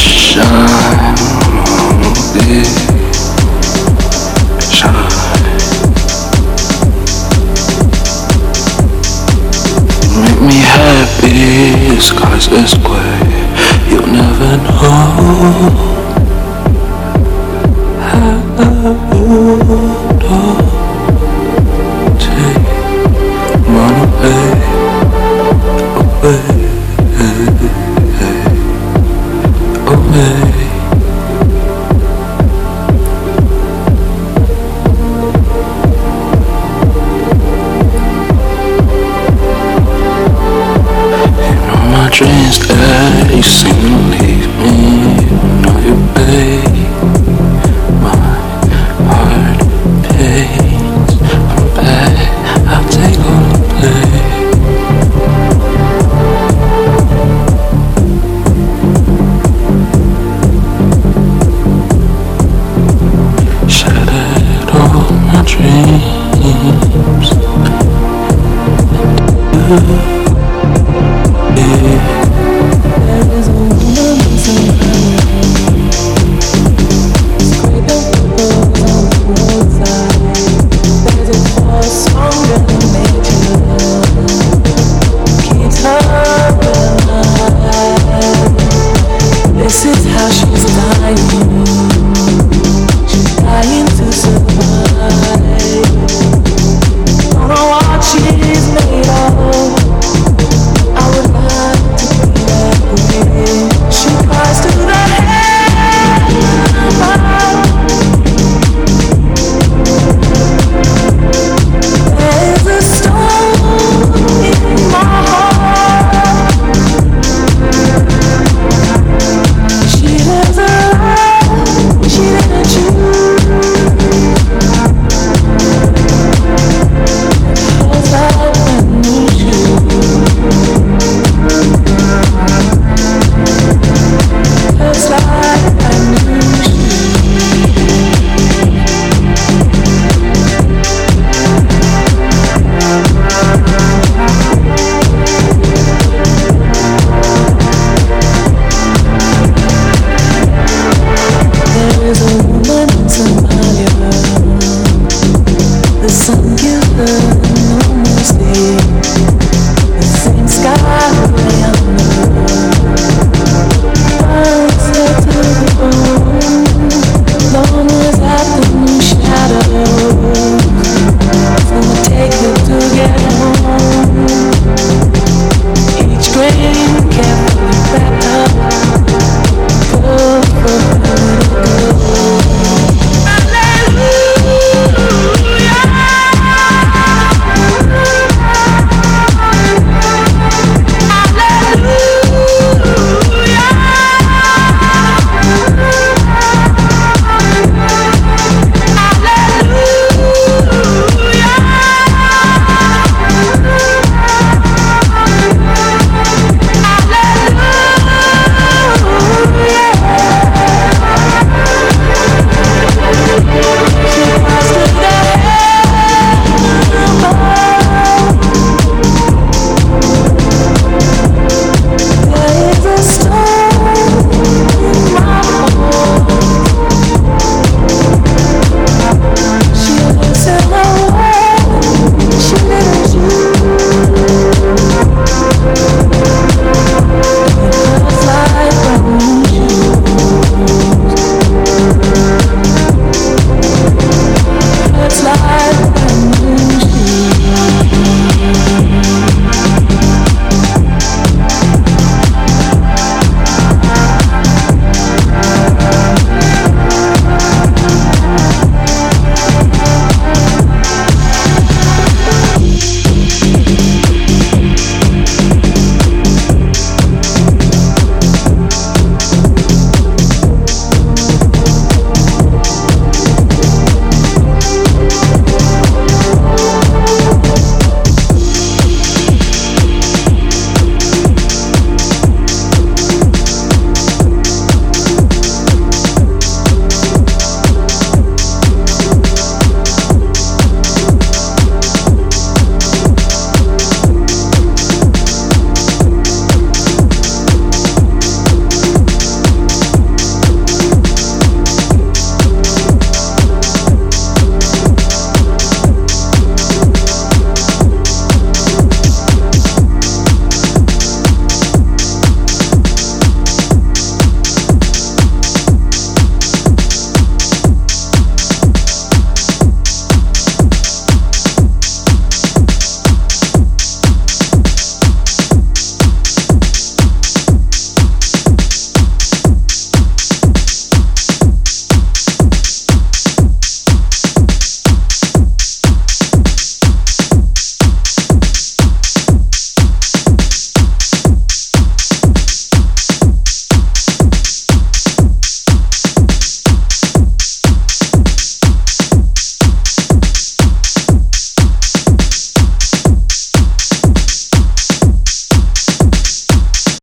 sunshine, baby, shine. Dreams that you seem to leave me. My heart I'll take. Shattered all my dreams.